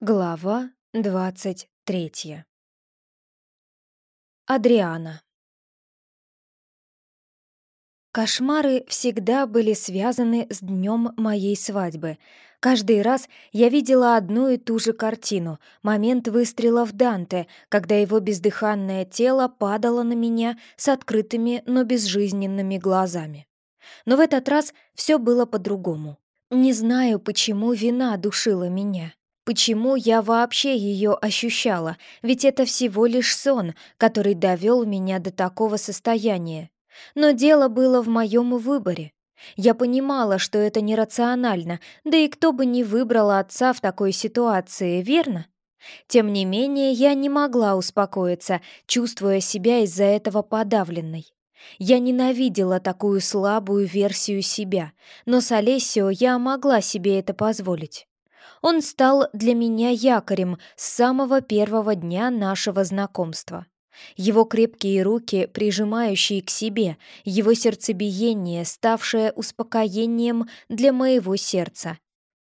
Глава двадцать третья. Адриана. Кошмары всегда были связаны с днем моей свадьбы. Каждый раз я видела одну и ту же картину — момент выстрела в Данте, когда его бездыханное тело падало на меня с открытыми, но безжизненными глазами. Но в этот раз все было по-другому. Не знаю, почему вина душила меня. Почему я вообще ее ощущала? Ведь это всего лишь сон, который довел меня до такого состояния. Но дело было в моем выборе. Я понимала, что это нерационально, да и кто бы не выбрал отца в такой ситуации, верно? Тем не менее, я не могла успокоиться, чувствуя себя из-за этого подавленной. Я ненавидела такую слабую версию себя, но с Олесио я могла себе это позволить. Он стал для меня якорем с самого первого дня нашего знакомства. Его крепкие руки, прижимающие к себе, его сердцебиение, ставшее успокоением для моего сердца.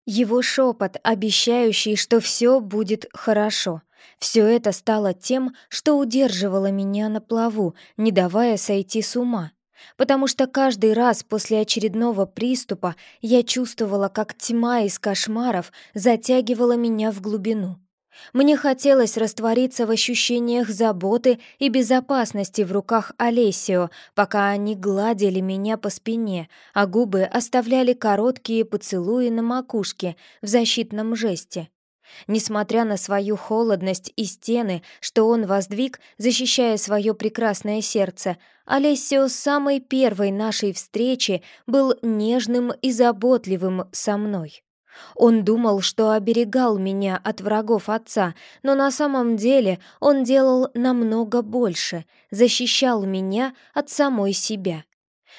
Его шепот, обещающий, что все будет хорошо. Все это стало тем, что удерживало меня на плаву, не давая сойти с ума потому что каждый раз после очередного приступа я чувствовала, как тьма из кошмаров затягивала меня в глубину. Мне хотелось раствориться в ощущениях заботы и безопасности в руках Олесио, пока они гладили меня по спине, а губы оставляли короткие поцелуи на макушке в защитном жесте. Несмотря на свою холодность и стены, что он воздвиг, защищая свое прекрасное сердце, Олесио с самой первой нашей встречи был нежным и заботливым со мной. Он думал, что оберегал меня от врагов отца, но на самом деле он делал намного больше, защищал меня от самой себя.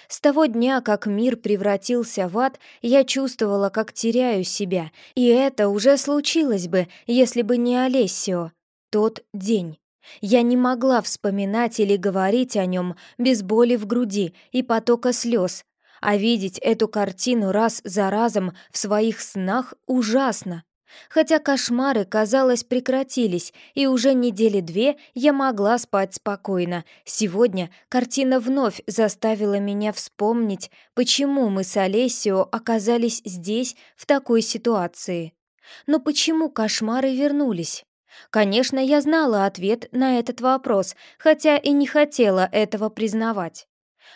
С того дня, как мир превратился в ад, я чувствовала, как теряю себя, и это уже случилось бы, если бы не Олесио. Тот день. Я не могла вспоминать или говорить о нем без боли в груди и потока слез, а видеть эту картину раз за разом в своих снах ужасно. Хотя кошмары, казалось, прекратились, и уже недели две я могла спать спокойно. Сегодня картина вновь заставила меня вспомнить, почему мы с Олесио оказались здесь, в такой ситуации. Но почему кошмары вернулись? Конечно, я знала ответ на этот вопрос, хотя и не хотела этого признавать.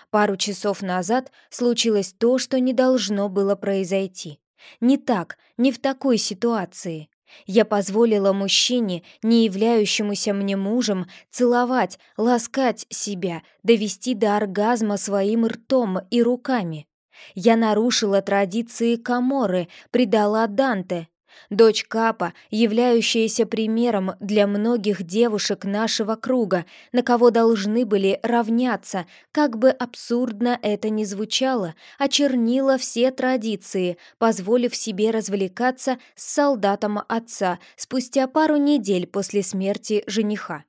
Пару часов назад случилось то, что не должно было произойти. Не так, не в такой ситуации. Я позволила мужчине, не являющемуся мне мужем, целовать, ласкать себя, довести до оргазма своим ртом и руками. Я нарушила традиции Каморы, предала Данте, Дочь Капа, являющаяся примером для многих девушек нашего круга, на кого должны были равняться, как бы абсурдно это ни звучало, очернила все традиции, позволив себе развлекаться с солдатом отца спустя пару недель после смерти жениха.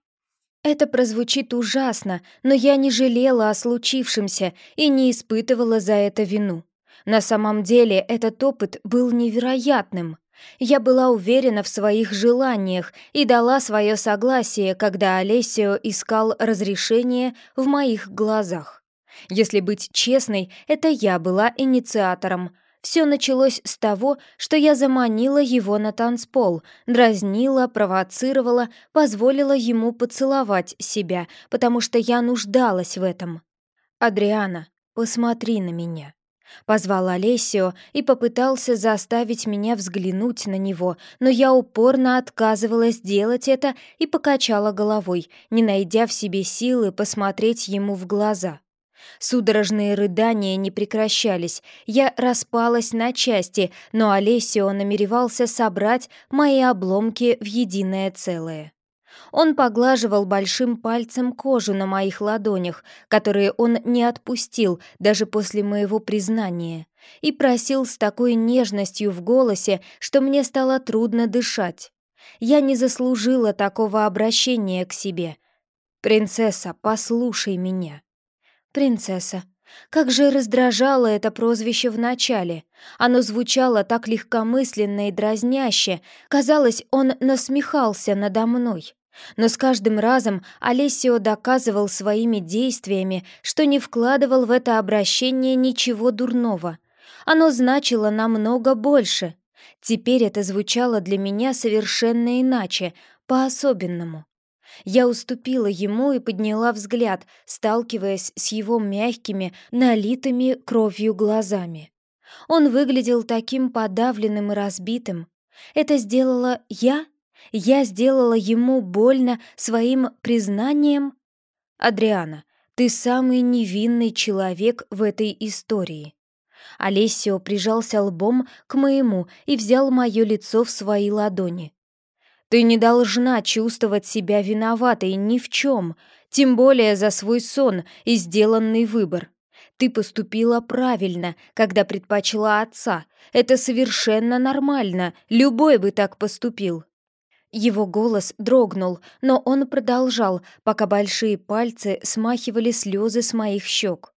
Это прозвучит ужасно, но я не жалела о случившемся и не испытывала за это вину. На самом деле этот опыт был невероятным. Я была уверена в своих желаниях и дала свое согласие, когда Олесио искал разрешение в моих глазах. Если быть честной, это я была инициатором. Все началось с того, что я заманила его на танцпол, дразнила, провоцировала, позволила ему поцеловать себя, потому что я нуждалась в этом. «Адриана, посмотри на меня». Позвал Олесио и попытался заставить меня взглянуть на него, но я упорно отказывалась делать это и покачала головой, не найдя в себе силы посмотреть ему в глаза. Судорожные рыдания не прекращались, я распалась на части, но Олесио намеревался собрать мои обломки в единое целое. Он поглаживал большим пальцем кожу на моих ладонях, которые он не отпустил даже после моего признания, и просил с такой нежностью в голосе, что мне стало трудно дышать. Я не заслужила такого обращения к себе. «Принцесса, послушай меня». «Принцесса», Как же раздражало это прозвище в начале. Оно звучало так легкомысленно и дразняще. Казалось, он насмехался надо мной. Но с каждым разом Олесио доказывал своими действиями, что не вкладывал в это обращение ничего дурного. Оно значило намного больше. Теперь это звучало для меня совершенно иначе, по-особенному. Я уступила ему и подняла взгляд, сталкиваясь с его мягкими, налитыми кровью глазами. Он выглядел таким подавленным и разбитым. Это сделала я? Я сделала ему больно своим признанием? Адриана, ты самый невинный человек в этой истории. Олесио прижался лбом к моему и взял мое лицо в свои ладони. Ты не должна чувствовать себя виноватой ни в чем, тем более за свой сон и сделанный выбор. Ты поступила правильно, когда предпочла отца. Это совершенно нормально, любой бы так поступил. Его голос дрогнул, но он продолжал, пока большие пальцы смахивали слезы с моих щек.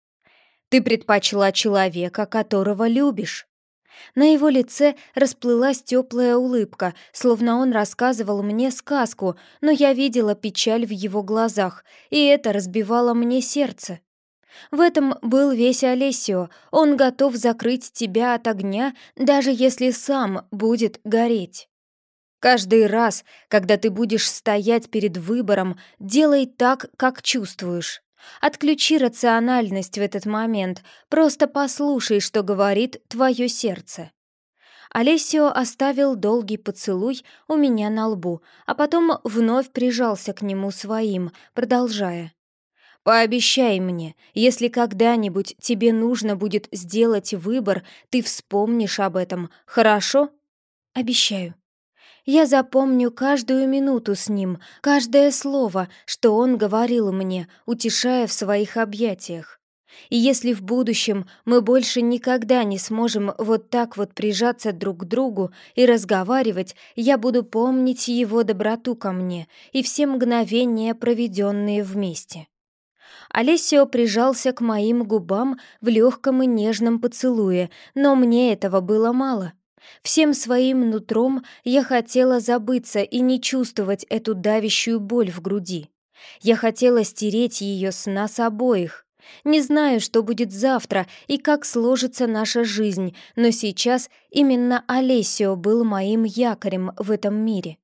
«Ты предпочла человека, которого любишь. На его лице расплылась теплая улыбка, словно он рассказывал мне сказку, но я видела печаль в его глазах, и это разбивало мне сердце. В этом был весь Олесио, он готов закрыть тебя от огня, даже если сам будет гореть. Каждый раз, когда ты будешь стоять перед выбором, делай так, как чувствуешь. Отключи рациональность в этот момент, просто послушай, что говорит твое сердце. Олесио оставил долгий поцелуй у меня на лбу, а потом вновь прижался к нему своим, продолжая. «Пообещай мне, если когда-нибудь тебе нужно будет сделать выбор, ты вспомнишь об этом, хорошо?» «Обещаю», я запомню каждую минуту с ним, каждое слово, что он говорил мне, утешая в своих объятиях. И если в будущем мы больше никогда не сможем вот так вот прижаться друг к другу и разговаривать, я буду помнить его доброту ко мне и все мгновения, проведенные вместе. Олесио прижался к моим губам в легком и нежном поцелуе, но мне этого было мало. Всем своим нутром я хотела забыться и не чувствовать эту давящую боль в груди. Я хотела стереть ее с нас обоих. Не знаю, что будет завтра и как сложится наша жизнь, но сейчас именно Олесио был моим якорем в этом мире.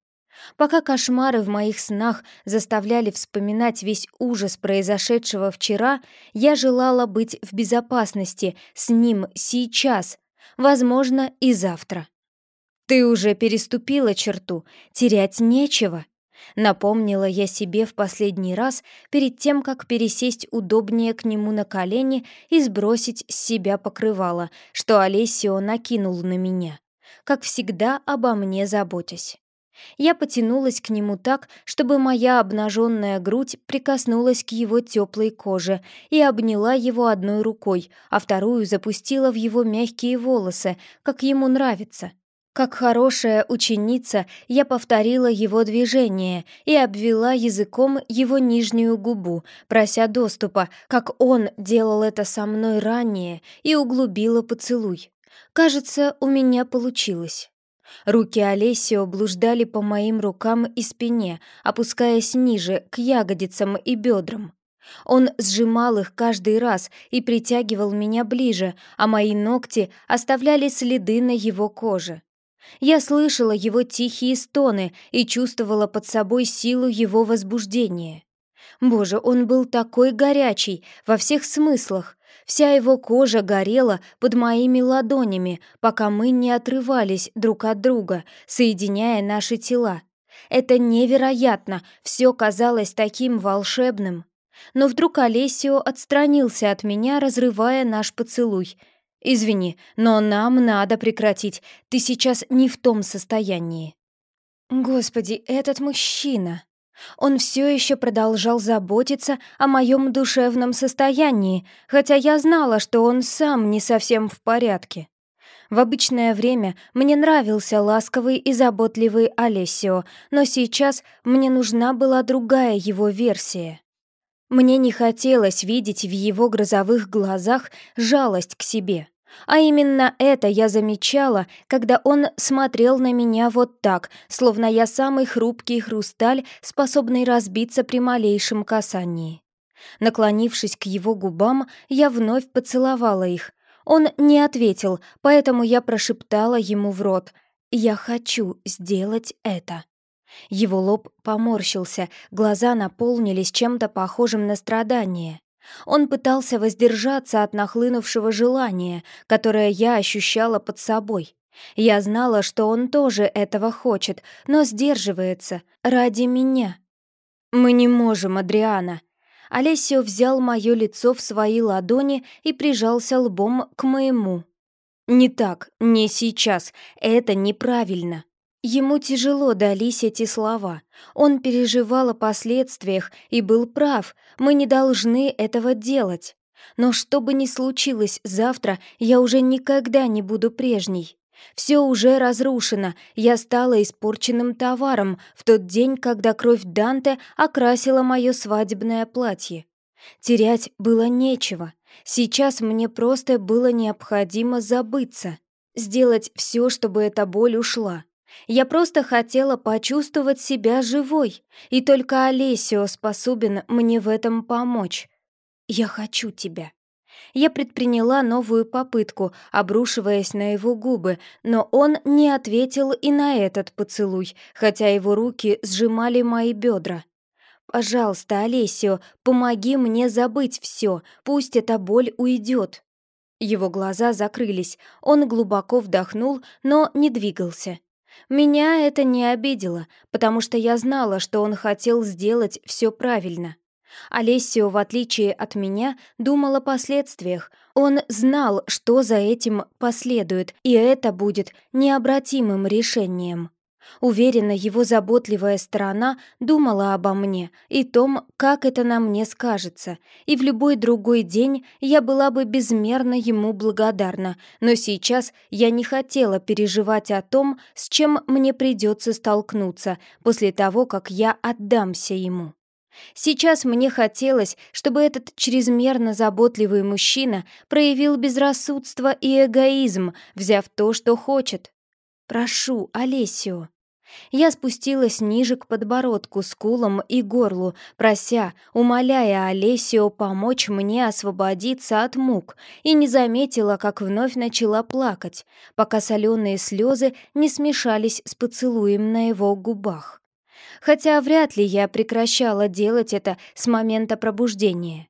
Пока кошмары в моих снах заставляли вспоминать весь ужас произошедшего вчера, я желала быть в безопасности с ним сейчас, возможно, и завтра. «Ты уже переступила черту, терять нечего», — напомнила я себе в последний раз перед тем, как пересесть удобнее к нему на колени и сбросить с себя покрывало, что Олесио накинул на меня, как всегда обо мне заботясь. Я потянулась к нему так, чтобы моя обнаженная грудь прикоснулась к его теплой коже и обняла его одной рукой, а вторую запустила в его мягкие волосы, как ему нравится. Как хорошая ученица, я повторила его движение и обвела языком его нижнюю губу, прося доступа, как он делал это со мной ранее, и углубила поцелуй. Кажется, у меня получилось. Руки Олесио блуждали по моим рукам и спине, опускаясь ниже, к ягодицам и бедрам. Он сжимал их каждый раз и притягивал меня ближе, а мои ногти оставляли следы на его коже. Я слышала его тихие стоны и чувствовала под собой силу его возбуждения. Боже, он был такой горячий во всех смыслах, Вся его кожа горела под моими ладонями, пока мы не отрывались друг от друга, соединяя наши тела. Это невероятно, все казалось таким волшебным. Но вдруг Олесио отстранился от меня, разрывая наш поцелуй. «Извини, но нам надо прекратить, ты сейчас не в том состоянии». «Господи, этот мужчина!» Он все еще продолжал заботиться о моем душевном состоянии, хотя я знала, что он сам не совсем в порядке. В обычное время мне нравился ласковый и заботливый Олесио, но сейчас мне нужна была другая его версия. Мне не хотелось видеть в его грозовых глазах жалость к себе. А именно это я замечала, когда он смотрел на меня вот так, словно я самый хрупкий хрусталь, способный разбиться при малейшем касании. Наклонившись к его губам, я вновь поцеловала их. Он не ответил, поэтому я прошептала ему в рот «Я хочу сделать это». Его лоб поморщился, глаза наполнились чем-то похожим на страдание. Он пытался воздержаться от нахлынувшего желания, которое я ощущала под собой. Я знала, что он тоже этого хочет, но сдерживается ради меня. «Мы не можем, Адриана». Олесио взял мое лицо в свои ладони и прижался лбом к моему. «Не так, не сейчас, это неправильно». Ему тяжело дались эти слова. Он переживал о последствиях и был прав, мы не должны этого делать. Но что бы ни случилось завтра, я уже никогда не буду прежней. Все уже разрушено, я стала испорченным товаром в тот день, когда кровь Данте окрасила мое свадебное платье. Терять было нечего. Сейчас мне просто было необходимо забыться, сделать все, чтобы эта боль ушла. Я просто хотела почувствовать себя живой, и только Олесио способен мне в этом помочь. Я хочу тебя. Я предприняла новую попытку, обрушиваясь на его губы, но он не ответил и на этот поцелуй, хотя его руки сжимали мои бедра. «Пожалуйста, Олесио, помоги мне забыть все, пусть эта боль уйдет». Его глаза закрылись, он глубоко вдохнул, но не двигался. Меня это не обидело, потому что я знала, что он хотел сделать все правильно. Олесио, в отличие от меня, думал о последствиях. Он знал, что за этим последует, и это будет необратимым решением. Уверена, его заботливая сторона думала обо мне и том, как это на мне скажется, и в любой другой день я была бы безмерно ему благодарна, но сейчас я не хотела переживать о том, с чем мне придется столкнуться после того, как я отдамся ему. Сейчас мне хотелось, чтобы этот чрезмерно заботливый мужчина проявил безрассудство и эгоизм, взяв то, что хочет. «Прошу, Олесио», я спустилась ниже к подбородку, скулам и горлу, прося, умоляя Олесио помочь мне освободиться от мук, и не заметила, как вновь начала плакать, пока соленые слезы не смешались с поцелуем на его губах. Хотя вряд ли я прекращала делать это с момента пробуждения.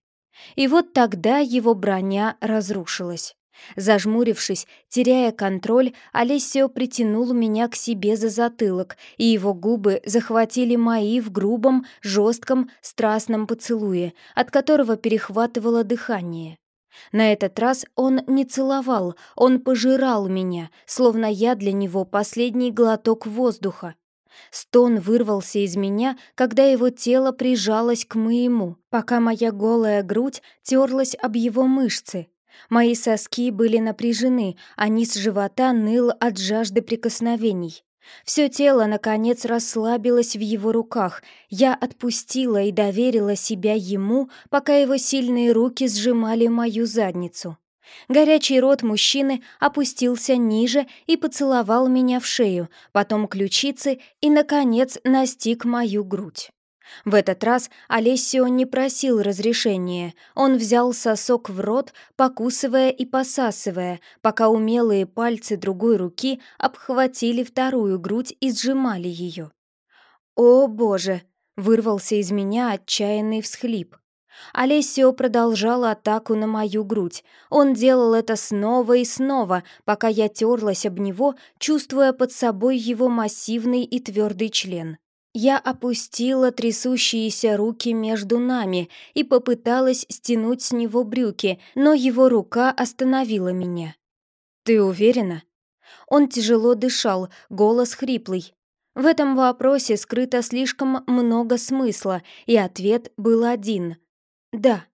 И вот тогда его броня разрушилась. Зажмурившись, теряя контроль, Олесио притянул меня к себе за затылок, и его губы захватили мои в грубом, жестком, страстном поцелуе, от которого перехватывало дыхание. На этот раз он не целовал, он пожирал меня, словно я для него последний глоток воздуха. Стон вырвался из меня, когда его тело прижалось к моему, пока моя голая грудь терлась об его мышцы, Мои соски были напряжены, а низ живота ныл от жажды прикосновений. Все тело, наконец, расслабилось в его руках. Я отпустила и доверила себя ему, пока его сильные руки сжимали мою задницу. Горячий рот мужчины опустился ниже и поцеловал меня в шею, потом ключицы и, наконец, настиг мою грудь. В этот раз Олесио не просил разрешения. Он взял сосок в рот, покусывая и посасывая, пока умелые пальцы другой руки обхватили вторую грудь и сжимали ее. «О, Боже!» — вырвался из меня отчаянный всхлип. Олесио продолжал атаку на мою грудь. Он делал это снова и снова, пока я терлась об него, чувствуя под собой его массивный и твердый член. Я опустила трясущиеся руки между нами и попыталась стянуть с него брюки, но его рука остановила меня. «Ты уверена?» Он тяжело дышал, голос хриплый. В этом вопросе скрыто слишком много смысла, и ответ был один — «да».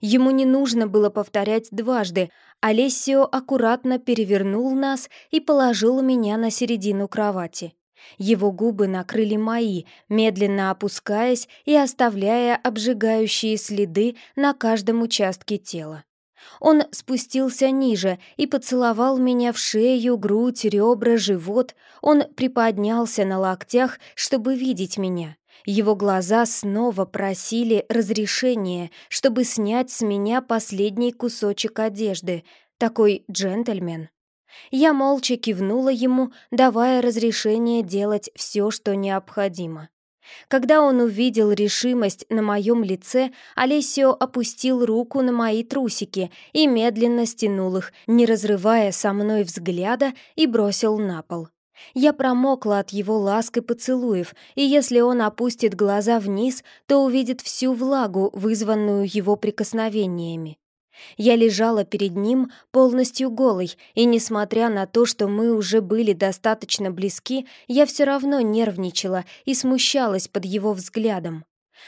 Ему не нужно было повторять дважды. Олесио аккуратно перевернул нас и положил меня на середину кровати. Его губы накрыли мои, медленно опускаясь и оставляя обжигающие следы на каждом участке тела. Он спустился ниже и поцеловал меня в шею, грудь, ребра, живот. Он приподнялся на локтях, чтобы видеть меня. Его глаза снова просили разрешения, чтобы снять с меня последний кусочек одежды. Такой джентльмен. Я молча кивнула ему, давая разрешение делать все, что необходимо. Когда он увидел решимость на моем лице, Олесио опустил руку на мои трусики и медленно стянул их, не разрывая со мной взгляда, и бросил на пол. Я промокла от его ласк и поцелуев, и если он опустит глаза вниз, то увидит всю влагу, вызванную его прикосновениями. Я лежала перед ним полностью голой, и несмотря на то, что мы уже были достаточно близки, я все равно нервничала и смущалась под его взглядом.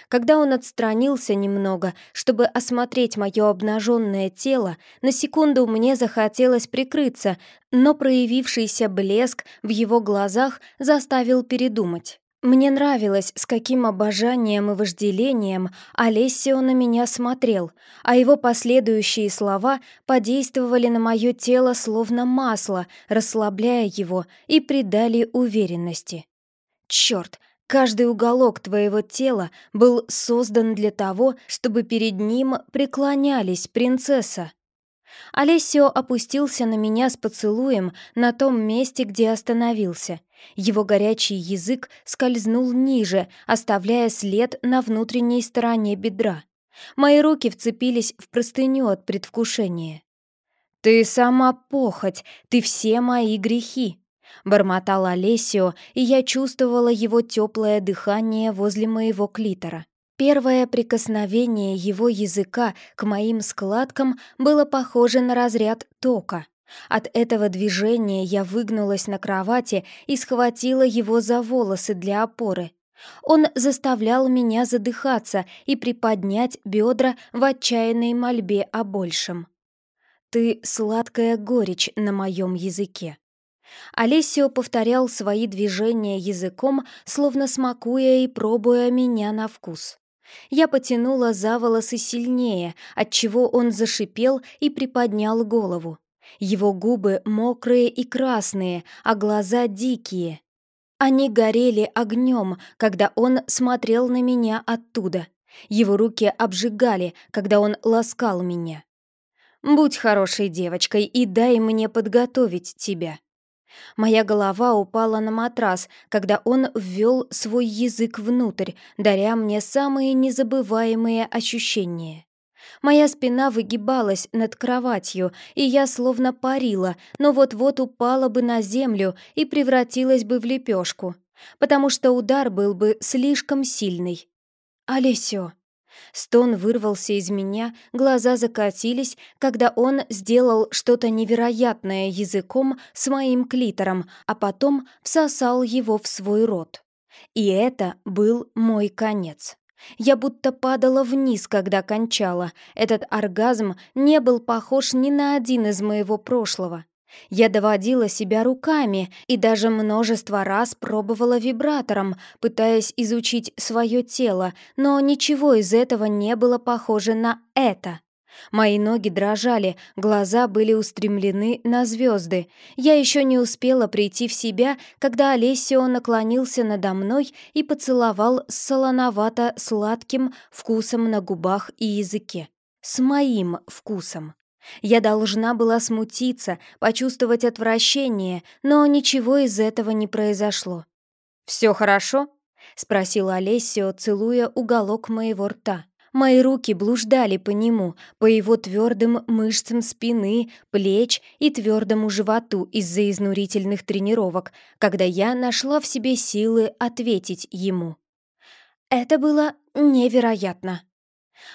Когда он отстранился немного, чтобы осмотреть мое обнаженное тело, на секунду мне захотелось прикрыться, но проявившийся блеск в его глазах заставил передумать. Мне нравилось, с каким обожанием и вожделением Олесио на меня смотрел, а его последующие слова подействовали на мое тело словно масло, расслабляя его и придали уверенности. «Черт, каждый уголок твоего тела был создан для того, чтобы перед ним преклонялись, принцесса!» Олесио опустился на меня с поцелуем на том месте, где остановился. Его горячий язык скользнул ниже, оставляя след на внутренней стороне бедра. Мои руки вцепились в простыню от предвкушения. «Ты сама похоть, ты все мои грехи», — бормотал Олесио, и я чувствовала его теплое дыхание возле моего клитора. Первое прикосновение его языка к моим складкам было похоже на разряд тока. От этого движения я выгнулась на кровати и схватила его за волосы для опоры. Он заставлял меня задыхаться и приподнять бедра в отчаянной мольбе о большем. «Ты сладкая горечь на моем языке». Олесио повторял свои движения языком, словно смакуя и пробуя меня на вкус. Я потянула за волосы сильнее, отчего он зашипел и приподнял голову. Его губы мокрые и красные, а глаза дикие. Они горели огнем, когда он смотрел на меня оттуда. Его руки обжигали, когда он ласкал меня. «Будь хорошей девочкой и дай мне подготовить тебя», Моя голова упала на матрас, когда он ввел свой язык внутрь, даря мне самые незабываемые ощущения. Моя спина выгибалась над кроватью, и я словно парила, но вот-вот упала бы на землю и превратилась бы в лепешку, потому что удар был бы слишком сильный. «Олесё!» Стон вырвался из меня, глаза закатились, когда он сделал что-то невероятное языком с моим клитором, а потом всосал его в свой рот. И это был мой конец. Я будто падала вниз, когда кончала. Этот оргазм не был похож ни на один из моего прошлого. Я доводила себя руками и даже множество раз пробовала вибратором, пытаясь изучить свое тело, но ничего из этого не было похоже на это. Мои ноги дрожали, глаза были устремлены на звезды. Я еще не успела прийти в себя, когда Олесио наклонился надо мной и поцеловал с солоновато-сладким вкусом на губах и языке. С моим вкусом. Я должна была смутиться, почувствовать отвращение, но ничего из этого не произошло. «Все хорошо?» — спросила Олесио, целуя уголок моего рта. Мои руки блуждали по нему, по его твердым мышцам спины, плеч и твердому животу из-за изнурительных тренировок, когда я нашла в себе силы ответить ему. Это было невероятно.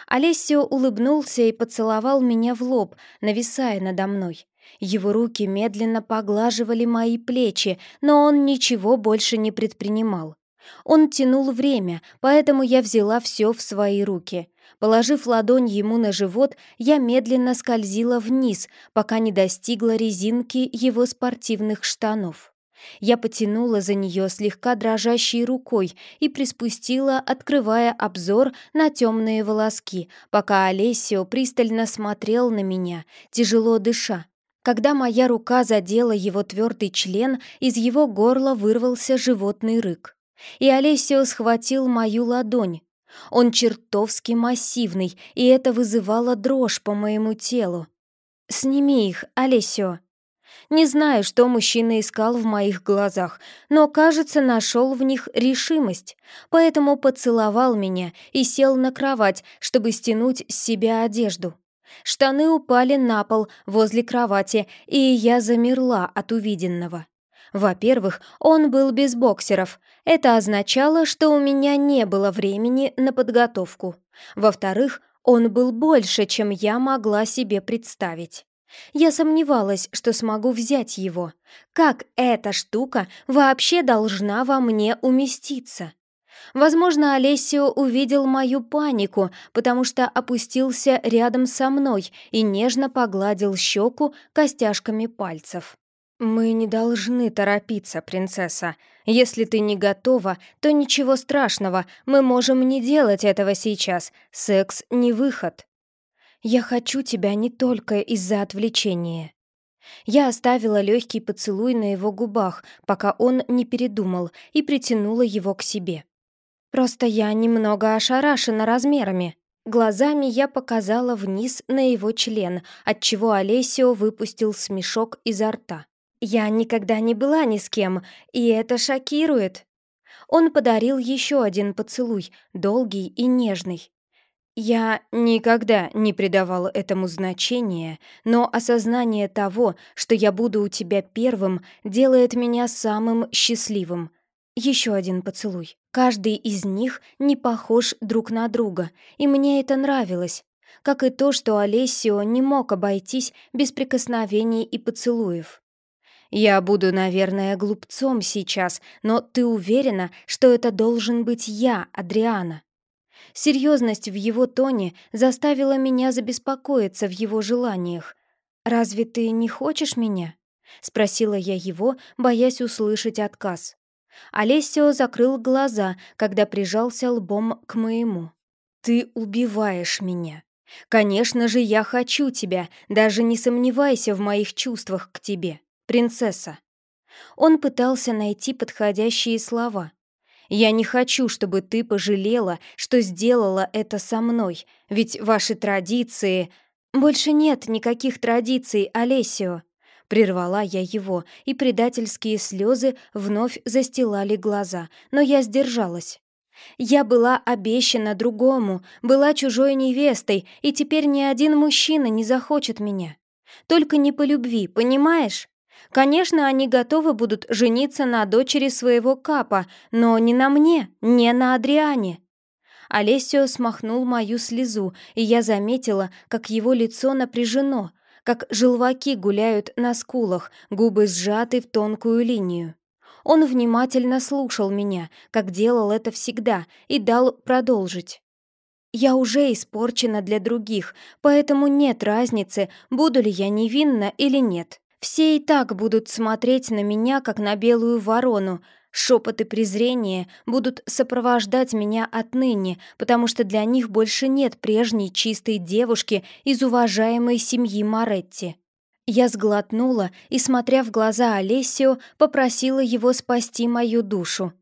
Олесио улыбнулся и поцеловал меня в лоб, нависая надо мной. Его руки медленно поглаживали мои плечи, но он ничего больше не предпринимал. Он тянул время, поэтому я взяла все в свои руки. Положив ладонь ему на живот, я медленно скользила вниз, пока не достигла резинки его спортивных штанов. Я потянула за нее слегка дрожащей рукой и приспустила, открывая обзор на темные волоски, пока Олесио пристально смотрел на меня, тяжело дыша. Когда моя рука задела его твердый член, из его горла вырвался животный рык. И Олесио схватил мою ладонь. Он чертовски массивный, и это вызывало дрожь по моему телу. «Сними их, Олесио», не знаю, что мужчина искал в моих глазах, но, кажется, нашел в них решимость, поэтому поцеловал меня и сел на кровать, чтобы стянуть с себя одежду. Штаны упали на пол возле кровати, и я замерла от увиденного. Во-первых, он был без боксеров. Это означало, что у меня не было времени на подготовку. Во-вторых, он был больше, чем я могла себе представить. Я сомневалась, что смогу взять его. Как эта штука вообще должна во мне уместиться? Возможно, Олесио увидел мою панику, потому что опустился рядом со мной и нежно погладил щеку костяшками пальцев. «Мы не должны торопиться, принцесса. Если ты не готова, то ничего страшного, мы можем не делать этого сейчас. Секс — не выход». Я хочу тебя не только из-за отвлечения. Я оставила легкий поцелуй на его губах, пока он не передумал, и притянула его к себе. Просто я немного ошарашена размерами. Глазами я показала вниз на его член, отчего Олесио выпустил смешок изо рта. Я никогда не была ни с кем, и это шокирует. Он подарил еще один поцелуй, долгий и нежный. Я никогда не придавала этому значения, но осознание того, что я буду у тебя первым, делает меня самым счастливым. Еще один поцелуй. Каждый из них не похож друг на друга, и мне это нравилось. Как и то, что Олесио не мог обойтись без прикосновений и поцелуев. «Я буду, наверное, глупцом сейчас, но ты уверена, что это должен быть я, Адриана?» Серьезность в его тоне заставила меня забеспокоиться в его желаниях. «Разве ты не хочешь меня?» — спросила я его, боясь услышать отказ. Олесио закрыл глаза, когда прижался лбом к моему. «Ты убиваешь меня. Конечно же, я хочу тебя, даже не сомневайся в моих чувствах к тебе, принцесса». Он пытался найти подходящие слова, я не хочу, чтобы ты пожалела, что сделала это со мной, ведь ваши традиции... Больше нет никаких традиций, Олесио. Прервала я его, и предательские слезы вновь застилали глаза, но я сдержалась. Я была обещана другому, была чужой невестой, и теперь ни один мужчина не захочет меня. Только не по любви, понимаешь? Конечно, они готовы будут жениться на дочери своего капа, но не на мне, не на Адриане. Олесио смахнул мою слезу, и я заметила, как его лицо напряжено, как желваки гуляют на скулах, губы сжаты в тонкую линию. Он внимательно слушал меня, как делал это всегда, и дал продолжить. «Я уже испорчена для других, поэтому нет разницы, буду ли я невинна или нет. Все и так будут смотреть на меня, как на белую ворону. Шепоты презрения будут сопровождать меня отныне, потому что для них больше нет прежней чистой девушки из уважаемой семьи Моретти. Я сглотнула и, смотря в глаза Олесио, попросила его спасти мою душу.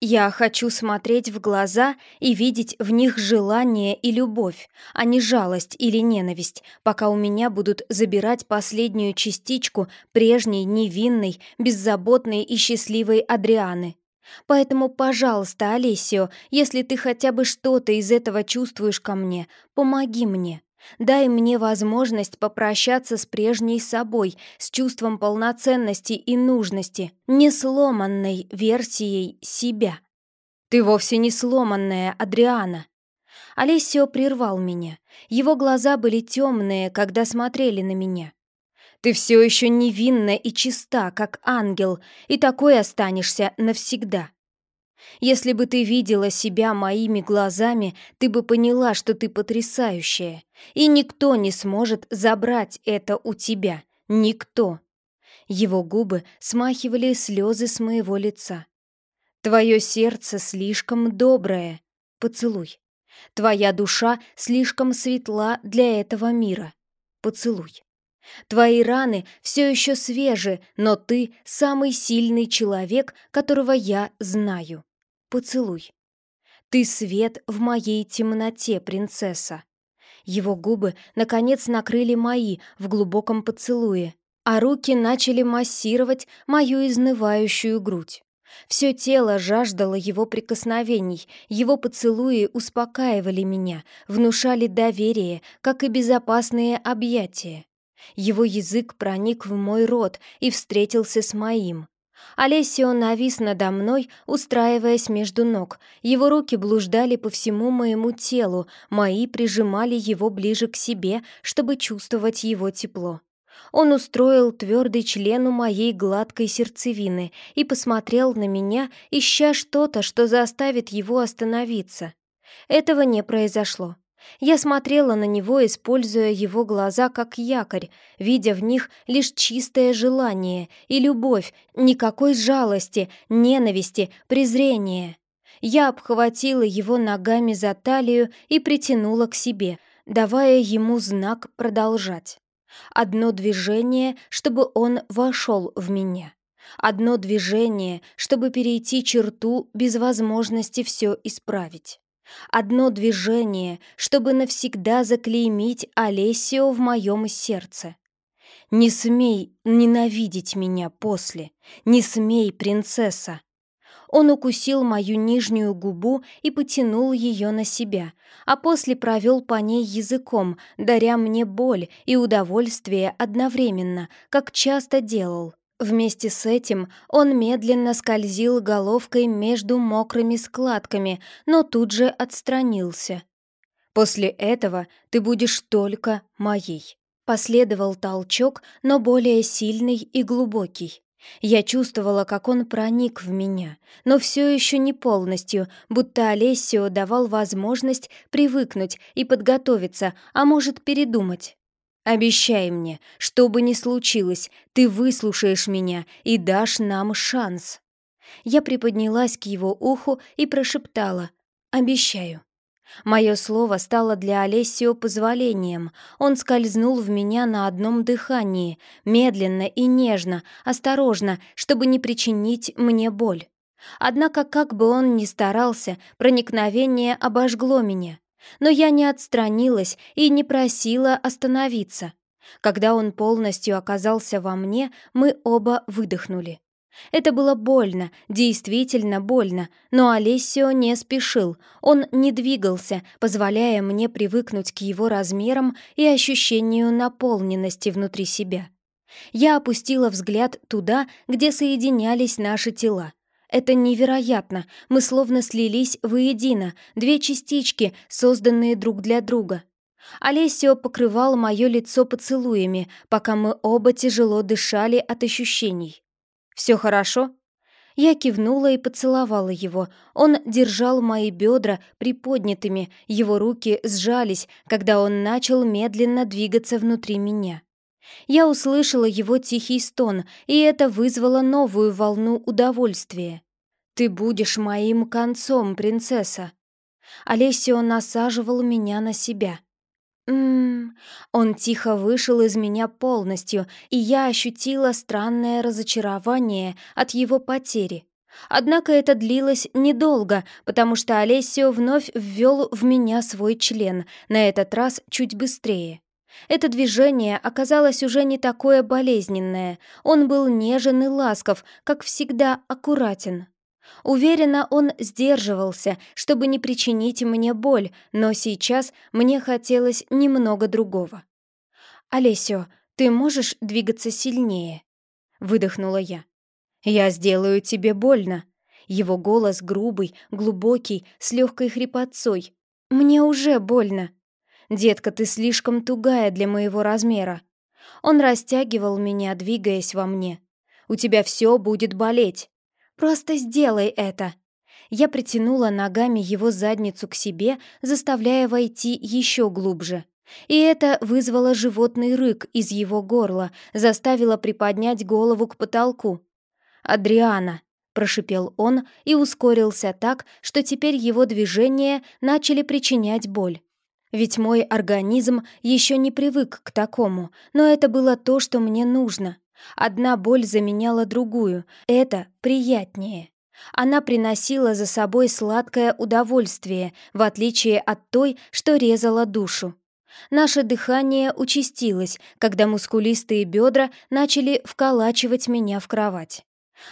Я хочу смотреть в глаза и видеть в них желание и любовь, а не жалость или ненависть, пока у меня будут забирать последнюю частичку прежней, невинной, беззаботной и счастливой Адрианы. Поэтому, пожалуйста, Олесио, если ты хотя бы что-то из этого чувствуешь ко мне, помоги мне. Дай мне возможность попрощаться с прежней собой, с чувством полноценности и нужности, не сломанной версией себя. Ты вовсе не сломанная, Адриана. Олесио прервал меня. Его глаза были темные, когда смотрели на меня. Ты все еще невинна и чиста, как ангел, и такой останешься навсегда. Если бы ты видела себя моими глазами, ты бы поняла, что ты потрясающая, и никто не сможет забрать это у тебя. Никто. Его губы смахивали слезы с моего лица. «Твое сердце слишком доброе. Поцелуй. Твоя душа слишком светла для этого мира. Поцелуй. Твои раны все еще свежи, но ты самый сильный человек, которого я знаю. Поцелуй. Ты свет в моей темноте, принцесса. Его губы, наконец, накрыли мои в глубоком поцелуе, а руки начали массировать мою изнывающую грудь. Все тело жаждало его прикосновений, его поцелуи успокаивали меня, внушали доверие, как и безопасные объятия. Его язык проник в мой рот и встретился с моим. Олесио навис надо мной, устраиваясь между ног. Его руки блуждали по всему моему телу, мои прижимали его ближе к себе, чтобы чувствовать его тепло. Он устроил твердый член у моей гладкой сердцевины и посмотрел на меня, ища что-то, что заставит его остановиться. Этого не произошло. Я смотрела на него, используя его глаза как якорь, видя в них лишь чистое желание и любовь, никакой жалости, ненависти, презрения. Я обхватила его ногами за талию и притянула к себе, давая ему знак продолжать. Одно движение, чтобы он вошел в меня. Одно движение, чтобы перейти черту без возможности все исправить. Одно движение, чтобы навсегда заклеймить Олесио в моем сердце. «Не смей ненавидеть меня после! Не смей, принцесса!» Он укусил мою нижнюю губу и потянул ее на себя, а после провел по ней языком, даря мне боль и удовольствие одновременно, как часто делал. Вместе с этим он медленно скользил головкой между мокрыми складками, но тут же отстранился. «После этого ты будешь только моей». Последовал толчок, но более сильный и глубокий. Я чувствовала, как он проник в меня, но все еще не полностью, будто Олесио давал возможность привыкнуть и подготовиться, а может передумать. Обещай мне, что бы ни случилось, ты выслушаешь меня и дашь нам шанс». Я приподнялась к его уху и прошептала «Обещаю». Мое слово стало для Олесио позволением. Он скользнул в меня на одном дыхании, медленно и нежно, осторожно, чтобы не причинить мне боль. Однако, как бы он ни старался, проникновение обожгло меня. Но я не отстранилась и не просила остановиться. Когда он полностью оказался во мне, мы оба выдохнули. Это было больно, действительно больно, но Олесио не спешил, он не двигался, позволяя мне привыкнуть к его размерам и ощущению наполненности внутри себя. Я опустила взгляд туда, где соединялись наши тела. Это невероятно, мы словно слились воедино, две частички, созданные друг для друга. Олесио покрывал мое лицо поцелуями, пока мы оба тяжело дышали от ощущений. «Все хорошо?» Я кивнула и поцеловала его. Он держал мои бедра приподнятыми, его руки сжались, когда он начал медленно двигаться внутри меня. Я услышала его тихий стон, и это вызвало новую волну удовольствия. «Ты будешь моим концом, принцесса!» Олесио насаживал меня на себя. Ммм, он тихо вышел из меня полностью, и я ощутила странное разочарование от его потери. Однако это длилось недолго, потому что Олесио вновь ввел в меня свой член, на этот раз чуть быстрее. Это движение оказалось уже не такое болезненное. Он был нежен и ласков, как всегда аккуратен. Уверена, он сдерживался, чтобы не причинить мне боль, но сейчас мне хотелось немного другого. «Олесио, ты можешь двигаться сильнее?» — выдохнула я. «Я сделаю тебе больно». Его голос грубый, глубокий, с легкой хрипотцой. «Мне уже больно». «Детка, ты слишком тугая для моего размера». Он растягивал меня, двигаясь во мне. «У тебя все будет болеть». «Просто сделай это!» Я притянула ногами его задницу к себе, заставляя войти еще глубже. И это вызвало животный рык из его горла, заставило приподнять голову к потолку. «Адриана!» — прошипел он и ускорился так, что теперь его движения начали причинять боль. Ведь мой организм еще не привык к такому, но это было то, что мне нужно. Одна боль заменяла другую, это приятнее. Она приносила за собой сладкое удовольствие, в отличие от той, что резала душу. Наше дыхание участилось, когда мускулистые бедра начали вколачивать меня в кровать.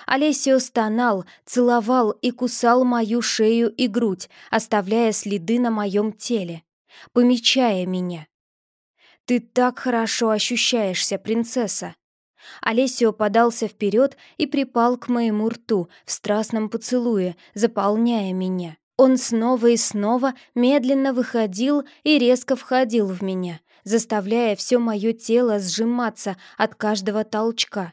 Олесио стонал, целовал и кусал мою шею и грудь, оставляя следы на моем теле, помечая меня. «Ты так хорошо ощущаешься, принцесса!» Олесио подался вперед и припал к моему рту в страстном поцелуе, заполняя меня. Он снова и снова медленно выходил и резко входил в меня, заставляя все мое тело сжиматься от каждого толчка.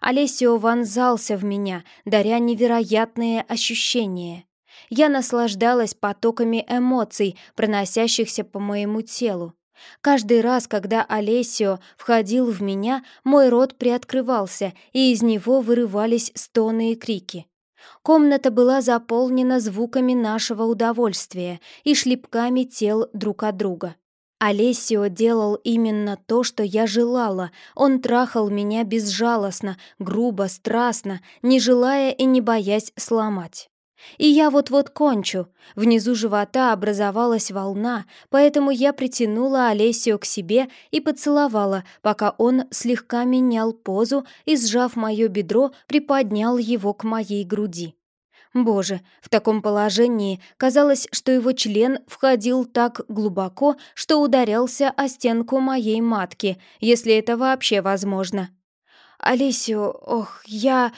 Олесио вонзался в меня, даря невероятные ощущения. Я наслаждалась потоками эмоций, проносящихся по моему телу. Каждый раз, когда Олесио входил в меня, мой рот приоткрывался, и из него вырывались стоны и крики. Комната была заполнена звуками нашего удовольствия и шлепками тел друг от друга. Олесио делал именно то, что я желала. Он трахал меня безжалостно, грубо, страстно, не желая и не боясь сломать. И я вот-вот кончу. Внизу живота образовалась волна, поэтому я притянула Олесио к себе и поцеловала, пока он слегка менял позу и, сжав мое бедро, приподнял его к моей груди. Боже, в таком положении казалось, что его член входил так глубоко, что ударялся о стенку моей матки, если это вообще возможно. «Олесио, ох, я...»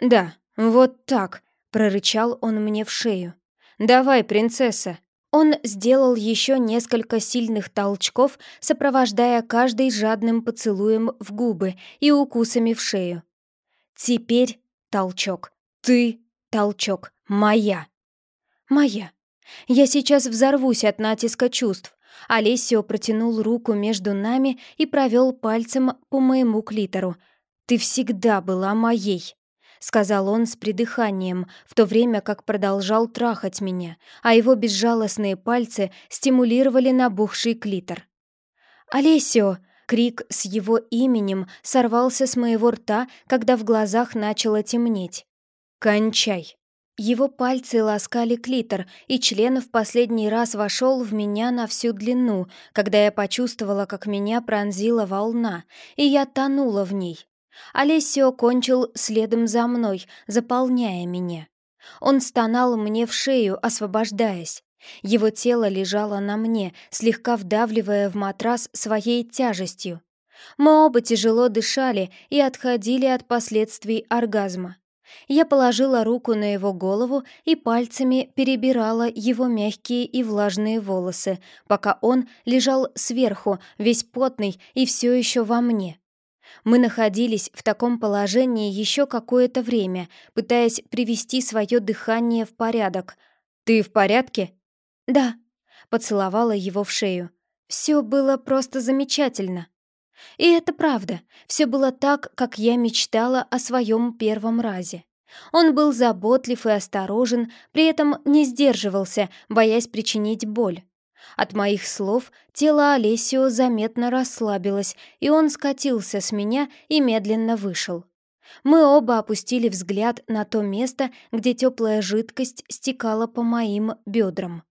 «Да, вот так», прорычал он мне в шею. «Давай, принцесса!» Он сделал еще несколько сильных толчков, сопровождая каждый жадным поцелуем в губы и укусами в шею. «Теперь толчок. Ты толчок. Моя!» «Моя!» Я сейчас взорвусь от натиска чувств. Олесио протянул руку между нами и провел пальцем по моему клитору. «Ты всегда была моей!» Сказал он с придыханием, в то время как продолжал трахать меня, а его безжалостные пальцы стимулировали набухший клитор. «Олесио!» Крик с его именем сорвался с моего рта, когда в глазах начало темнеть. «Кончай!» Его пальцы ласкали клитор, и член в последний раз вошел в меня на всю длину, когда я почувствовала, как меня пронзила волна, и я тонула в ней. Олесио кончил следом за мной, заполняя меня. Он стонал мне в шею, освобождаясь. Его тело лежало на мне, слегка вдавливая в матрас своей тяжестью. Мы оба тяжело дышали и отходили от последствий оргазма. Я положила руку на его голову и пальцами перебирала его мягкие и влажные волосы, пока он лежал сверху, весь потный и все еще во мне. Мы находились в таком положении еще какое-то время, пытаясь привести свое дыхание в порядок. «Ты в порядке?» «Да», — поцеловала его в шею. «Все было просто замечательно». И это правда, все было так, как я мечтала о своем первом разе. Он был заботлив и осторожен, при этом не сдерживался, боясь причинить боль. От моих слов тело Олесио заметно расслабилось, и он скатился с меня и медленно вышел. Мы оба опустили взгляд на то место, где теплая жидкость стекала по моим бедрам.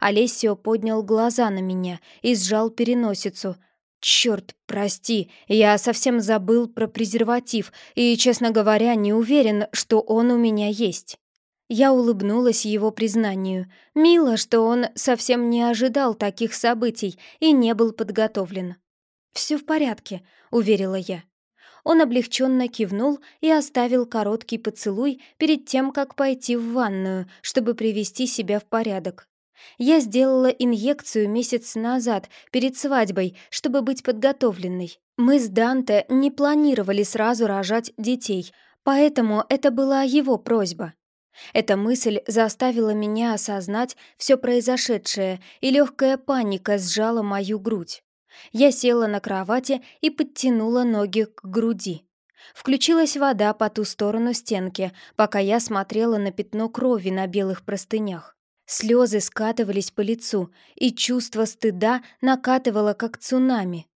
Олесио поднял глаза на меня и сжал переносицу. «Черт, прости, я совсем забыл про презерватив и, честно говоря, не уверен, что он у меня есть». Я улыбнулась его признанию. Мило, что он совсем не ожидал таких событий и не был подготовлен. «Все в порядке», — уверила я. Он облегченно кивнул и оставил короткий поцелуй перед тем, как пойти в ванную, чтобы привести себя в порядок. Я сделала инъекцию месяц назад, перед свадьбой, чтобы быть подготовленной. Мы с Данте не планировали сразу рожать детей, поэтому это была его просьба. Эта мысль заставила меня осознать все произошедшее, и легкая паника сжала мою грудь. Я села на кровати и подтянула ноги к груди. Включилась вода по ту сторону стенки, пока я смотрела на пятно крови на белых простынях. Слезы скатывались по лицу, и чувство стыда накатывало, как цунами.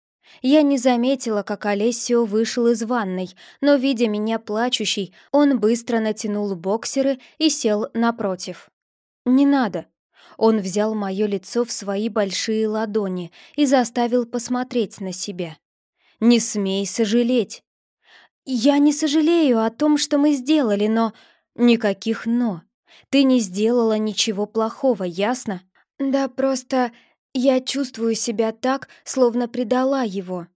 Я не заметила, как Олесио вышел из ванной, но, видя меня плачущей, он быстро натянул боксеры и сел напротив. «Не надо». Он взял мое лицо в свои большие ладони и заставил посмотреть на себя. «Не смей сожалеть». «Я не сожалею о том, что мы сделали, но...» «Никаких «но». Ты не сделала ничего плохого, ясно?» «Да просто я чувствую себя так, словно предала его».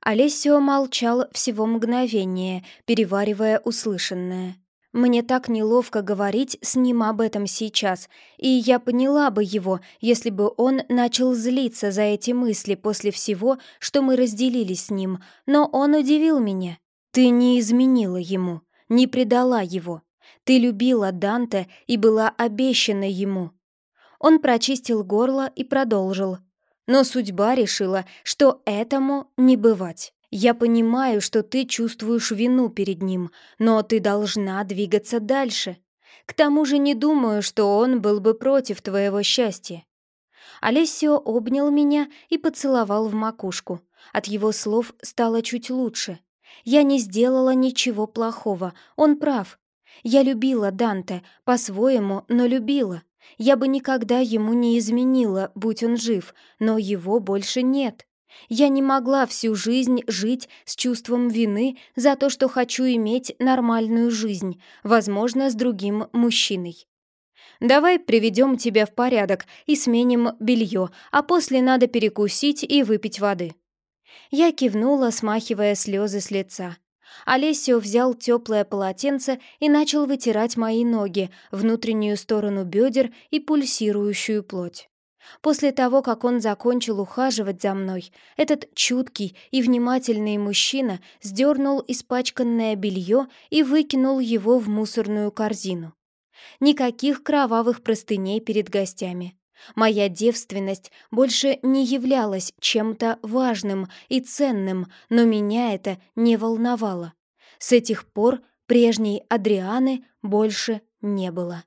Олесио молчал всего мгновение, переваривая услышанное. Мне так неловко говорить с ним об этом сейчас, и я поняла бы его, если бы он начал злиться за эти мысли после всего, что мы разделили с ним, но он удивил меня. Ты не изменила ему, не предала его. Ты любила Данте и была обещана ему. Он прочистил горло и продолжил. Но судьба решила, что этому не бывать. Я понимаю, что ты чувствуешь вину перед ним, но ты должна двигаться дальше. К тому же не думаю, что он был бы против твоего счастья. Олесио обнял меня и поцеловал в макушку. От его слов стало чуть лучше. Я не сделала ничего плохого, он прав. Я любила Данте, по-своему, но любила. Я бы никогда ему не изменила, будь он жив, но его больше нет. Я не могла всю жизнь жить с чувством вины за то, что хочу иметь нормальную жизнь, возможно, с другим мужчиной. Давай приведем тебя в порядок и сменим белье, а после надо перекусить и выпить воды. Я кивнула, смахивая слезы с лица. Олесио взял теплое полотенце и начал вытирать мои ноги, внутреннюю сторону бедер и пульсирующую плоть. После того, как он закончил ухаживать за мной, этот чуткий и внимательный мужчина сдернул испачканное белье и выкинул его в мусорную корзину. Никаких кровавых простыней перед гостями. Моя девственность больше не являлась чем-то важным и ценным, но меня это не волновало. С этих пор прежней Адрианы больше не было.